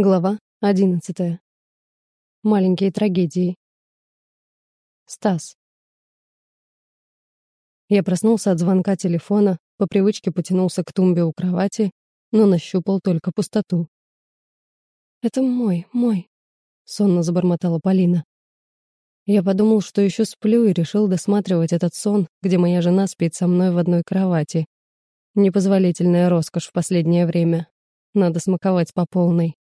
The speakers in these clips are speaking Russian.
Глава одиннадцатая. Маленькие трагедии. Стас. Я проснулся от звонка телефона, по привычке потянулся к тумбе у кровати, но нащупал только пустоту. «Это мой, мой», — сонно забормотала Полина. Я подумал, что еще сплю, и решил досматривать этот сон, где моя жена спит со мной в одной кровати. Непозволительная роскошь в последнее время. Надо смаковать по полной.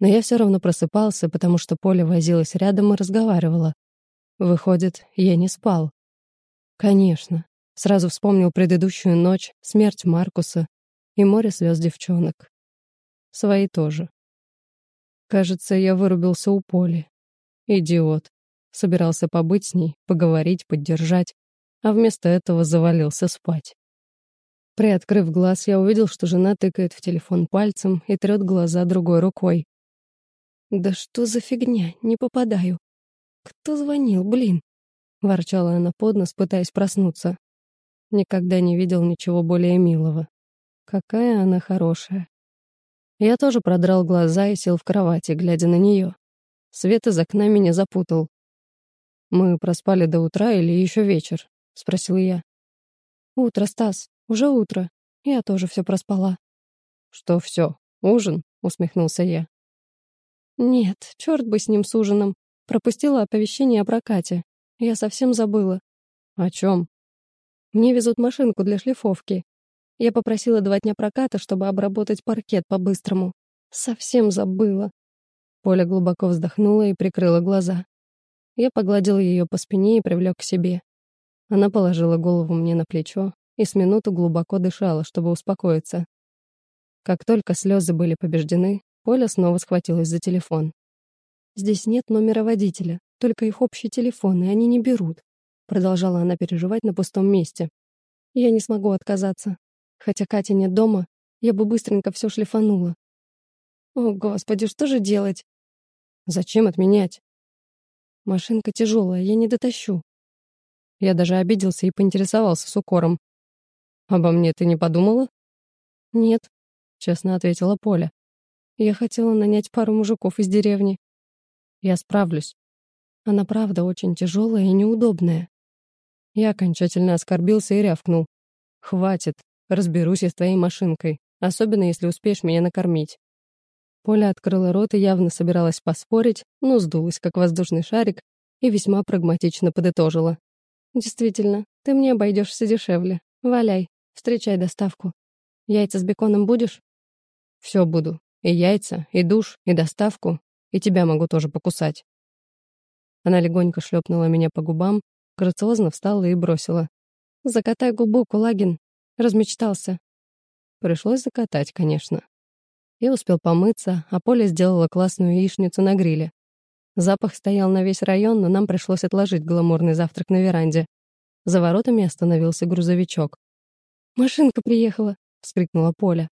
Но я все равно просыпался, потому что Поля возилась рядом и разговаривала. Выходит, я не спал. Конечно. Сразу вспомнил предыдущую ночь, смерть Маркуса и море слез девчонок. Свои тоже. Кажется, я вырубился у Поли. Идиот. Собирался побыть с ней, поговорить, поддержать, а вместо этого завалился спать. Приоткрыв глаз, я увидел, что жена тыкает в телефон пальцем и трет глаза другой рукой. «Да что за фигня? Не попадаю. Кто звонил, блин?» Ворчала она под нос, пытаясь проснуться. Никогда не видел ничего более милого. Какая она хорошая. Я тоже продрал глаза и сел в кровати, глядя на нее. Свет из окна меня запутал. «Мы проспали до утра или еще вечер?» — спросил я. «Утро, Стас, уже утро. Я тоже все проспала». «Что все? Ужин?» — усмехнулся я. Нет, черт бы с ним с ужином. Пропустила оповещение о прокате. Я совсем забыла. О чем? Мне везут машинку для шлифовки. Я попросила два дня проката, чтобы обработать паркет по-быстрому. Совсем забыла. Поля глубоко вздохнула и прикрыла глаза. Я погладил ее по спине и привлек к себе. Она положила голову мне на плечо и с минуту глубоко дышала, чтобы успокоиться. Как только слезы были побеждены, Поля снова схватилась за телефон. «Здесь нет номера водителя, только их общий телефон, и они не берут», продолжала она переживать на пустом месте. «Я не смогу отказаться. Хотя Катя нет дома, я бы быстренько все шлифанула». «О, Господи, что же делать?» «Зачем отменять?» «Машинка тяжелая, я не дотащу». Я даже обиделся и поинтересовался с укором. «Обо мне ты не подумала?» «Нет», — честно ответила Поля. Я хотела нанять пару мужиков из деревни. Я справлюсь. Она правда очень тяжелая и неудобная. Я окончательно оскорбился и рявкнул. «Хватит, разберусь я с твоей машинкой, особенно если успеешь меня накормить». Поля открыла рот и явно собиралась поспорить, но сдулась, как воздушный шарик, и весьма прагматично подытожила. «Действительно, ты мне обойдешься дешевле. Валяй, встречай доставку. Яйца с беконом будешь?» «Все буду. И яйца, и душ, и доставку, и тебя могу тоже покусать. Она легонько шлепнула меня по губам, грациозно встала и бросила. «Закатай губу, Кулагин!» Размечтался. Пришлось закатать, конечно. Я успел помыться, а Поля сделала классную яичницу на гриле. Запах стоял на весь район, но нам пришлось отложить гламурный завтрак на веранде. За воротами остановился грузовичок. «Машинка приехала!» — вскрикнула Поля.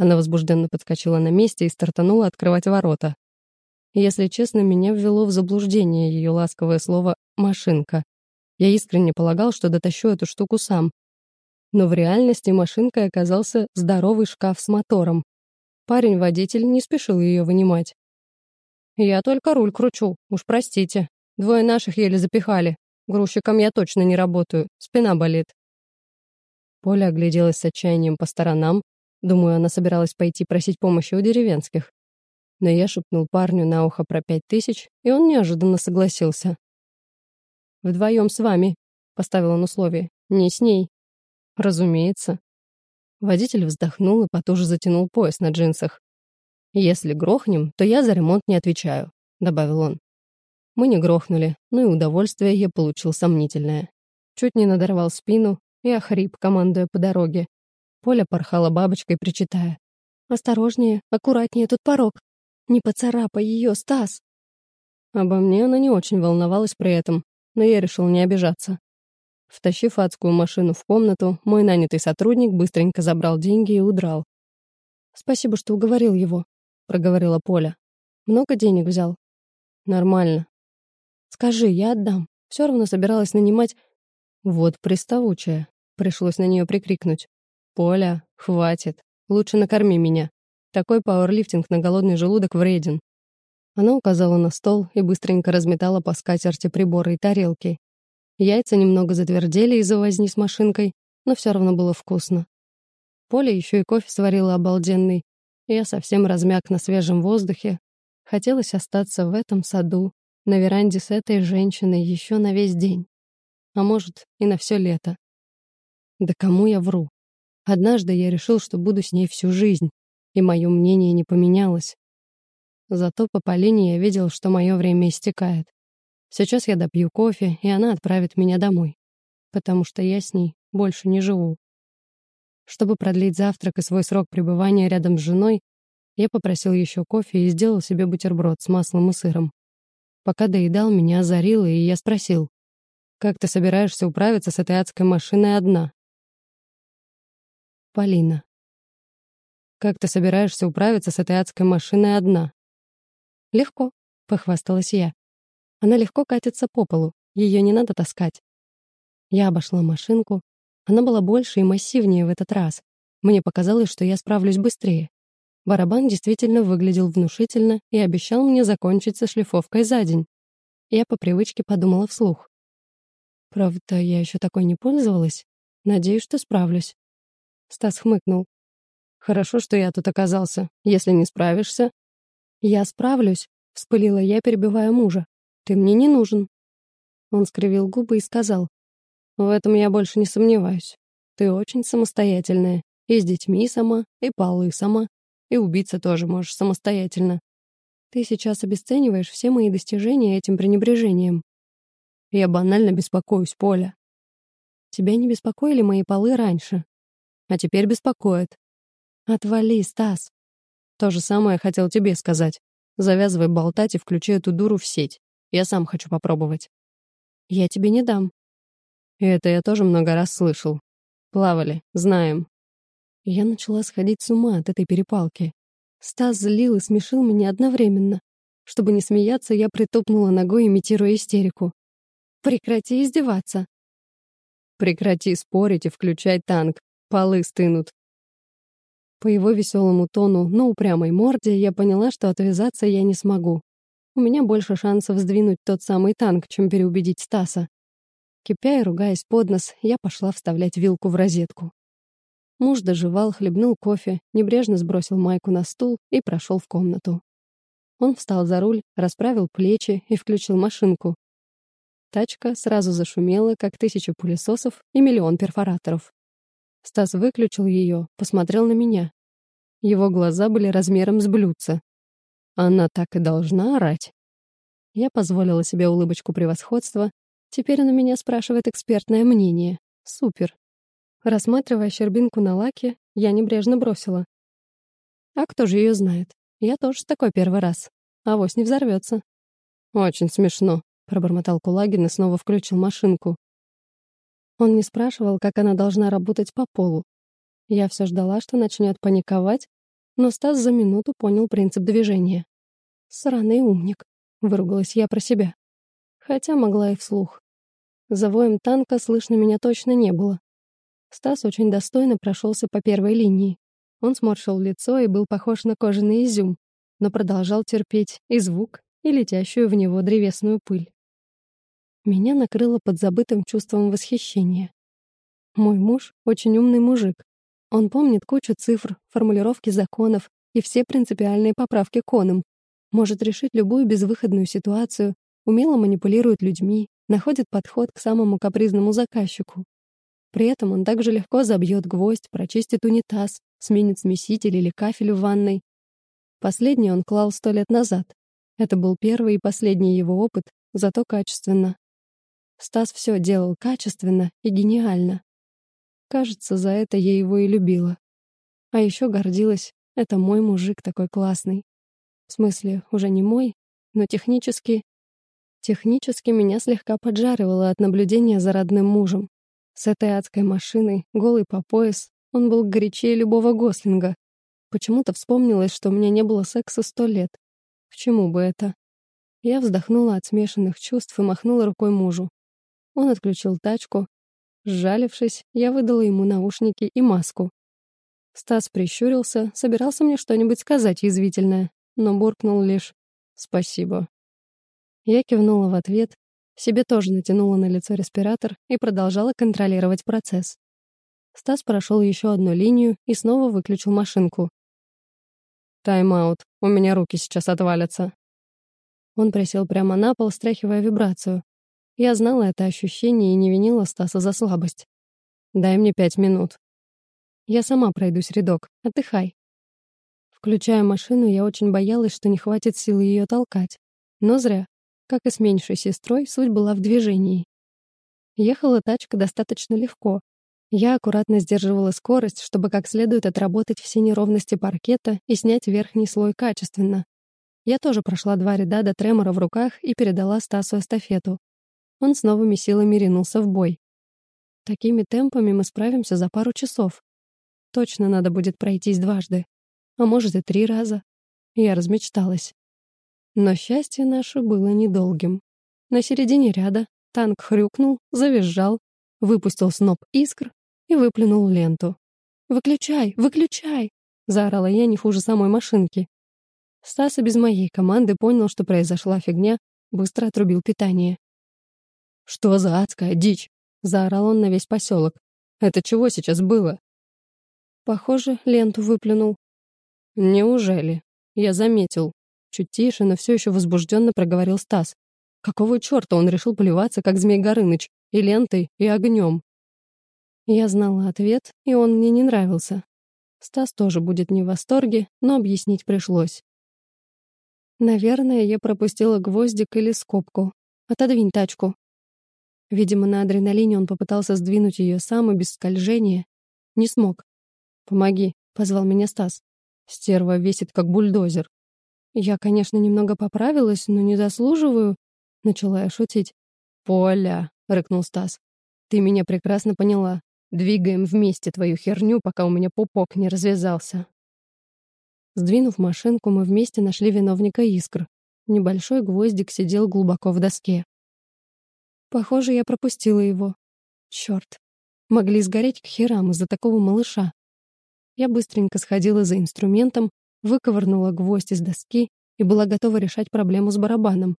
Она возбужденно подскочила на месте и стартанула открывать ворота. Если честно, меня ввело в заблуждение ее ласковое слово «машинка». Я искренне полагал, что дотащу эту штуку сам. Но в реальности машинкой оказался здоровый шкаф с мотором. Парень-водитель не спешил ее вынимать. «Я только руль кручу, уж простите. Двое наших еле запихали. Грузчиком я точно не работаю, спина болит». Поля огляделась с отчаянием по сторонам, Думаю, она собиралась пойти просить помощи у деревенских. Но я шепнул парню на ухо про пять тысяч, и он неожиданно согласился. «Вдвоем с вами», — поставил он условие. «Не с ней». «Разумеется». Водитель вздохнул и потуже затянул пояс на джинсах. «Если грохнем, то я за ремонт не отвечаю», — добавил он. Мы не грохнули, но и удовольствие я получил сомнительное. Чуть не надорвал спину и охрип, командуя по дороге. Поля порхала бабочкой, причитая. «Осторожнее, аккуратнее, тут порог. Не поцарапай ее, Стас!» Обо мне она не очень волновалась при этом, но я решил не обижаться. Втащив адскую машину в комнату, мой нанятый сотрудник быстренько забрал деньги и удрал. «Спасибо, что уговорил его», — проговорила Поля. «Много денег взял?» «Нормально». «Скажи, я отдам. Все равно собиралась нанимать...» «Вот приставучая», — пришлось на нее прикрикнуть. «Поля, хватит. Лучше накорми меня». Такой пауэрлифтинг на голодный желудок вреден. Она указала на стол и быстренько разметала по скатерти приборы и тарелки. Яйца немного затвердели из-за возни с машинкой, но все равно было вкусно. Поля еще и кофе сварила обалденный. Я совсем размяк на свежем воздухе. Хотелось остаться в этом саду, на веранде с этой женщиной еще на весь день. А может, и на все лето. Да кому я вру? Однажды я решил, что буду с ней всю жизнь, и мое мнение не поменялось. Зато по Полине я видел, что мое время истекает. Сейчас я допью кофе, и она отправит меня домой, потому что я с ней больше не живу. Чтобы продлить завтрак и свой срок пребывания рядом с женой, я попросил еще кофе и сделал себе бутерброд с маслом и сыром. Пока доедал, меня озарило, и я спросил, «Как ты собираешься управиться с этой адской машиной одна?» Полина. «Как ты собираешься управиться с этой адской машиной одна?» «Легко», — похвасталась я. «Она легко катится по полу, ее не надо таскать». Я обошла машинку. Она была больше и массивнее в этот раз. Мне показалось, что я справлюсь быстрее. Барабан действительно выглядел внушительно и обещал мне закончить со шлифовкой за день. Я по привычке подумала вслух. Правда, я еще такой не пользовалась. Надеюсь, что справлюсь. Стас хмыкнул. «Хорошо, что я тут оказался. Если не справишься...» «Я справлюсь», — вспылила я, перебивая мужа. «Ты мне не нужен». Он скривил губы и сказал. «В этом я больше не сомневаюсь. Ты очень самостоятельная. И с детьми сама, и полы сама, и убиться тоже можешь самостоятельно. Ты сейчас обесцениваешь все мои достижения этим пренебрежением. Я банально беспокоюсь, Поля. Тебя не беспокоили мои полы раньше, а теперь беспокоит. Отвали, Стас. То же самое хотел тебе сказать. Завязывай болтать и включи эту дуру в сеть. Я сам хочу попробовать. Я тебе не дам. Это я тоже много раз слышал. Плавали, знаем. Я начала сходить с ума от этой перепалки. Стас злил и смешил меня одновременно. Чтобы не смеяться, я притопнула ногой, имитируя истерику. «Прекрати издеваться!» «Прекрати спорить и включай танк. Полы стынут. По его веселому тону, но упрямой морде я поняла, что отвязаться я не смогу. У меня больше шансов сдвинуть тот самый танк, чем переубедить Стаса. Кипя и ругаясь под нос, я пошла вставлять вилку в розетку. Муж доживал, хлебнул кофе, небрежно сбросил майку на стул и прошел в комнату. Он встал за руль, расправил плечи и включил машинку. Тачка сразу зашумела, как тысяча пылесосов и миллион перфораторов. Стас выключил ее, посмотрел на меня. Его глаза были размером с блюдца. Она так и должна орать. Я позволила себе улыбочку превосходства. Теперь он у меня спрашивает экспертное мнение. Супер. Рассматривая щербинку на лаке, я небрежно бросила. А кто же ее знает? Я тоже такой первый раз. Авось не взорвется. Очень смешно, пробормотал Кулагин и снова включил машинку. Он не спрашивал, как она должна работать по полу. Я все ждала, что начнет паниковать, но Стас за минуту понял принцип движения. «Сраный умник», — выругалась я про себя. Хотя могла и вслух. За воем танка слышно меня точно не было. Стас очень достойно прошелся по первой линии. Он сморщил лицо и был похож на кожаный изюм, но продолжал терпеть и звук, и летящую в него древесную пыль. Меня накрыло подзабытым чувством восхищения. Мой муж — очень умный мужик. Он помнит кучу цифр, формулировки законов и все принципиальные поправки к. Может решить любую безвыходную ситуацию, умело манипулирует людьми, находит подход к самому капризному заказчику. При этом он также легко забьет гвоздь, прочистит унитаз, сменит смеситель или кафель в ванной. Последний он клал сто лет назад. Это был первый и последний его опыт, зато качественно. Стас все делал качественно и гениально. Кажется, за это я его и любила. А еще гордилась, это мой мужик такой классный. В смысле, уже не мой, но технически... Технически меня слегка поджаривало от наблюдения за родным мужем. С этой адской машиной, голый по пояс, он был горячее любого гослинга. Почему-то вспомнилось, что у меня не было секса сто лет. К чему бы это? Я вздохнула от смешанных чувств и махнула рукой мужу. Он отключил тачку. Сжалившись, я выдала ему наушники и маску. Стас прищурился, собирался мне что-нибудь сказать язвительное, но буркнул лишь «спасибо». Я кивнула в ответ, себе тоже натянула на лицо респиратор и продолжала контролировать процесс. Стас прошел еще одну линию и снова выключил машинку. «Тайм-аут, у меня руки сейчас отвалятся». Он присел прямо на пол, стряхивая вибрацию. Я знала это ощущение и не винила Стаса за слабость. «Дай мне пять минут». «Я сама пройдусь рядок. Отдыхай». Включая машину, я очень боялась, что не хватит силы ее толкать. Но зря. Как и с меньшей сестрой, суть была в движении. Ехала тачка достаточно легко, я аккуратно сдерживала скорость, чтобы как следует отработать все неровности паркета и снять верхний слой качественно. Я тоже прошла два ряда до тремора в руках и передала Стасу эстафету. Он с новыми силами ринулся в бой. Такими темпами мы справимся за пару часов. Точно надо будет пройтись дважды. А может и три раза. Я размечталась. Но счастье наше было недолгим. На середине ряда танк хрюкнул, завизжал, выпустил сноп искр и выплюнул ленту. «Выключай! Выключай!» — заорала я не хуже самой машинки. Стаса без моей команды понял, что произошла фигня, быстро отрубил питание. «Что за адская дичь?» — заорал он на весь поселок. «Это чего сейчас было?» Похоже, ленту выплюнул. «Неужели?» Я заметил. Чуть тише, но все еще возбужденно проговорил Стас. Какого черта он решил поливаться, как Змей Горыныч, и лентой, и огнем? Я знала ответ, и он мне не нравился. Стас тоже будет не в восторге, но объяснить пришлось. Наверное, я пропустила гвоздик или скобку. Отодвинь тачку. Видимо, на адреналине он попытался сдвинуть ее сам и без скольжения. Не смог. «Помоги», — позвал меня Стас. Стерва весит, как бульдозер. Я, конечно, немного поправилась, но не заслуживаю. Начала я шутить. «Поля», — рыкнул Стас. «Ты меня прекрасно поняла. Двигаем вместе твою херню, пока у меня пупок не развязался. Сдвинув машинку, мы вместе нашли виновника искр. Небольшой гвоздик сидел глубоко в доске. Похоже, я пропустила его. Черт. Могли сгореть к херам из-за такого малыша. Я быстренько сходила за инструментом, выковырнула гвоздь из доски и была готова решать проблему с барабаном.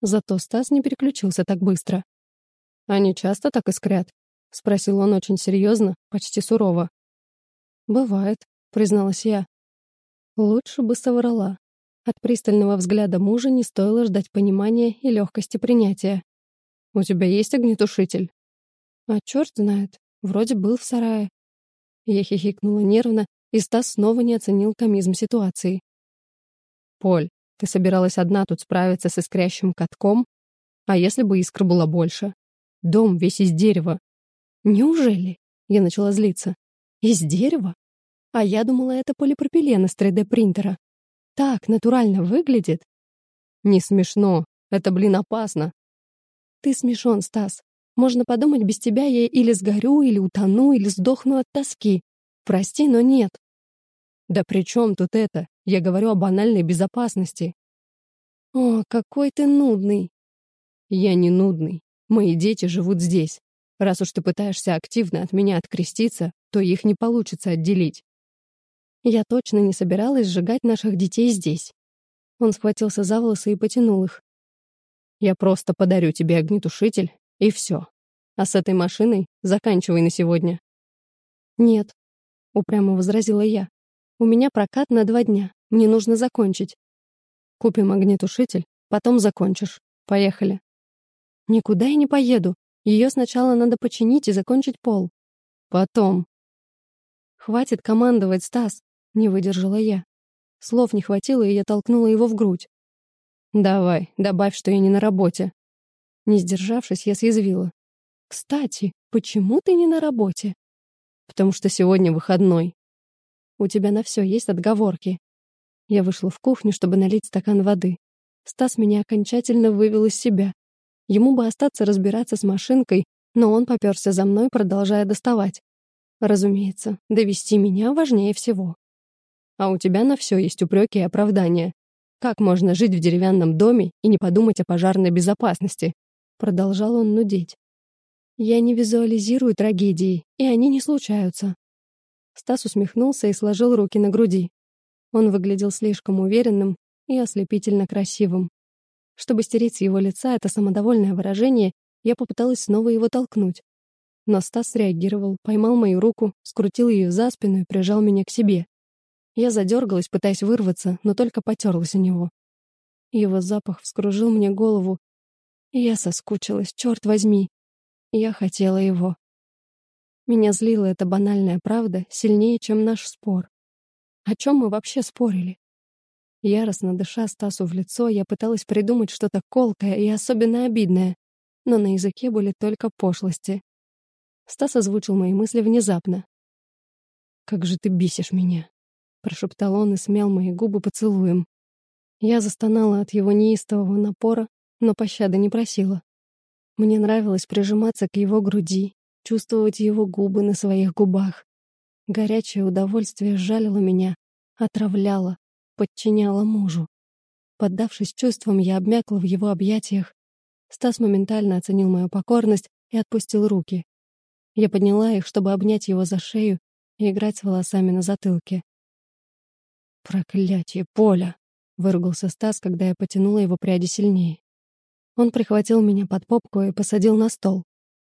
Зато Стас не переключился так быстро. Они часто так искрят? — спросил он очень серьезно, почти сурово. «Бывает», — призналась я. Лучше бы соврала. От пристального взгляда мужа не стоило ждать понимания и легкости принятия. «У тебя есть огнетушитель?» «А черт знает. Вроде был в сарае». Я хихикнула нервно, и Стас снова не оценил комизм ситуации. «Поль, ты собиралась одна тут справиться с искрящим катком? А если бы искра была больше? Дом весь из дерева, «Неужели?» — я начала злиться. «Из дерева? А я думала, это полипропилен из 3D-принтера. Так натурально выглядит». «Не смешно. Это, блин, опасно». «Ты смешон, Стас. Можно подумать, без тебя я или сгорю, или утону, или сдохну от тоски. Прости, но нет». «Да при чем тут это? Я говорю о банальной безопасности». «О, какой ты нудный». «Я не нудный. Мои дети живут здесь. Раз уж ты пытаешься активно от меня откреститься, то их не получится отделить. Я точно не собиралась сжигать наших детей здесь. Он схватился за волосы и потянул их. Я просто подарю тебе огнетушитель, и все. А с этой машиной заканчивай на сегодня. Нет, упрямо возразила я. У меня прокат на два дня. Мне нужно закончить. Купим огнетушитель, потом закончишь. Поехали. Никуда я не поеду. Ее сначала надо починить и закончить пол. Потом. «Хватит командовать, Стас!» — не выдержала я. Слов не хватило, и я толкнула его в грудь. «Давай, добавь, что я не на работе». Не сдержавшись, я съязвила. «Кстати, почему ты не на работе?» «Потому что сегодня выходной». «У тебя на все есть отговорки». Я вышла в кухню, чтобы налить стакан воды. Стас меня окончательно вывел из себя. Ему бы остаться разбираться с машинкой, но он попёрся за мной, продолжая доставать. Разумеется, довести меня важнее всего. А у тебя на все есть упреки и оправдания. Как можно жить в деревянном доме и не подумать о пожарной безопасности? Продолжал он нудеть. Я не визуализирую трагедии, и они не случаются. Стас усмехнулся и сложил руки на груди. Он выглядел слишком уверенным и ослепительно красивым. Чтобы стереть с его лица это самодовольное выражение, я попыталась снова его толкнуть. Но Стас реагировал, поймал мою руку, скрутил ее за спину и прижал меня к себе. Я задергалась, пытаясь вырваться, но только потерлась о него. Его запах вскружил мне голову, я соскучилась, черт возьми. Я хотела его. Меня злила эта банальная правда сильнее, чем наш спор. О чем мы вообще спорили? Яростно дыша Стасу в лицо, я пыталась придумать что-то колкое и особенно обидное, но на языке были только пошлости. Стас озвучил мои мысли внезапно. «Как же ты бесишь меня!» — прошептал он и смял мои губы поцелуем. Я застонала от его неистового напора, но пощады не просила. Мне нравилось прижиматься к его груди, чувствовать его губы на своих губах. Горячее удовольствие жалило меня, отравляло, подчиняло мужу. Поддавшись чувствам, я обмякла в его объятиях. Стас моментально оценил мою покорность и отпустил руки. Я подняла их, чтобы обнять его за шею и играть с волосами на затылке. «Проклятие, Поля!» — выругался Стас, когда я потянула его пряди сильнее. Он прихватил меня под попку и посадил на стол.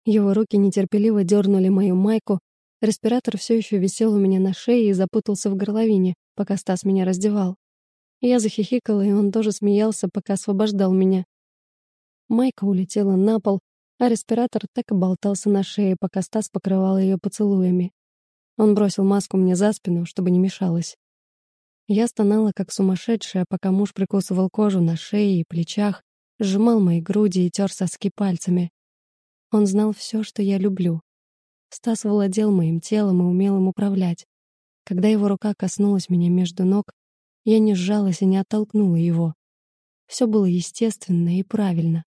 Его руки нетерпеливо дернули мою майку, Респиратор все еще висел у меня на шее и запутался в горловине, пока Стас меня раздевал. Я захихикала, и он тоже смеялся, пока освобождал меня. Майка улетела на пол, а респиратор так и болтался на шее, пока Стас покрывал ее поцелуями. Он бросил маску мне за спину, чтобы не мешалось. Я стонала, как сумасшедшая, пока муж прикусывал кожу на шее и плечах, сжимал мои груди и тер соски пальцами. Он знал все, что я люблю, Стас владел моим телом и умел им управлять. Когда его рука коснулась меня между ног, я не сжалась и не оттолкнула его. Все было естественно и правильно.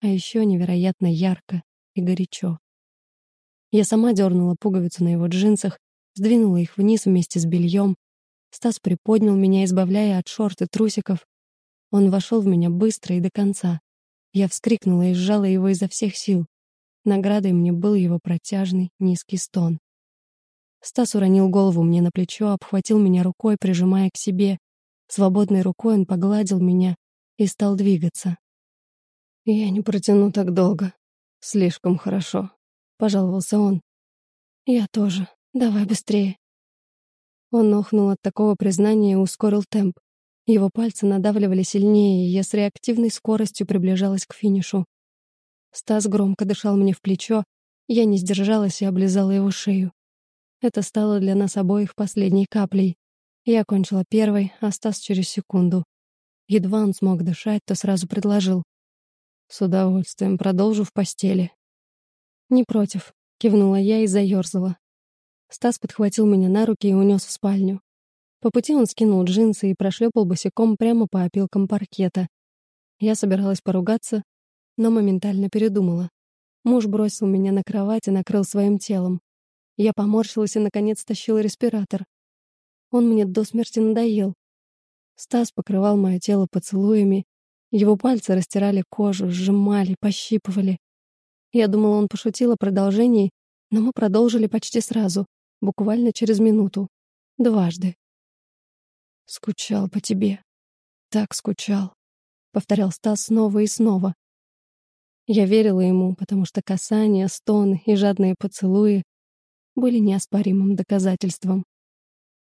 А еще невероятно ярко и горячо. Я сама дернула пуговицу на его джинсах, сдвинула их вниз вместе с бельем. Стас приподнял меня, избавляя от шорт и трусиков. Он вошел в меня быстро и до конца. Я вскрикнула и сжала его изо всех сил. Наградой мне был его протяжный, низкий стон. Стас уронил голову мне на плечо, обхватил меня рукой, прижимая к себе. Свободной рукой он погладил меня и стал двигаться. «Я не протяну так долго. Слишком хорошо», — пожаловался он. «Я тоже. Давай быстрее». Он охнул от такого признания и ускорил темп. Его пальцы надавливали сильнее, и я с реактивной скоростью приближалась к финишу. Стас громко дышал мне в плечо, я не сдержалась и облизала его шею. Это стало для нас обоих последней каплей. Я кончила первой, а Стас через секунду. Едва он смог дышать, то сразу предложил. «С удовольствием продолжу в постели». «Не против», — кивнула я и заёрзала. Стас подхватил меня на руки и унес в спальню. По пути он скинул джинсы и прошлепал босиком прямо по опилкам паркета. Я собиралась поругаться, но моментально передумала. Муж бросил меня на кровать и накрыл своим телом. Я поморщилась и, наконец, тащила респиратор. Он мне до смерти надоел. Стас покрывал мое тело поцелуями. Его пальцы растирали кожу, сжимали, пощипывали. Я думала, он пошутил о продолжении, но мы продолжили почти сразу, буквально через минуту. Дважды. «Скучал по тебе. Так скучал», — повторял Стас снова и снова. Я верила ему, потому что касания, стоны и жадные поцелуи были неоспоримым доказательством.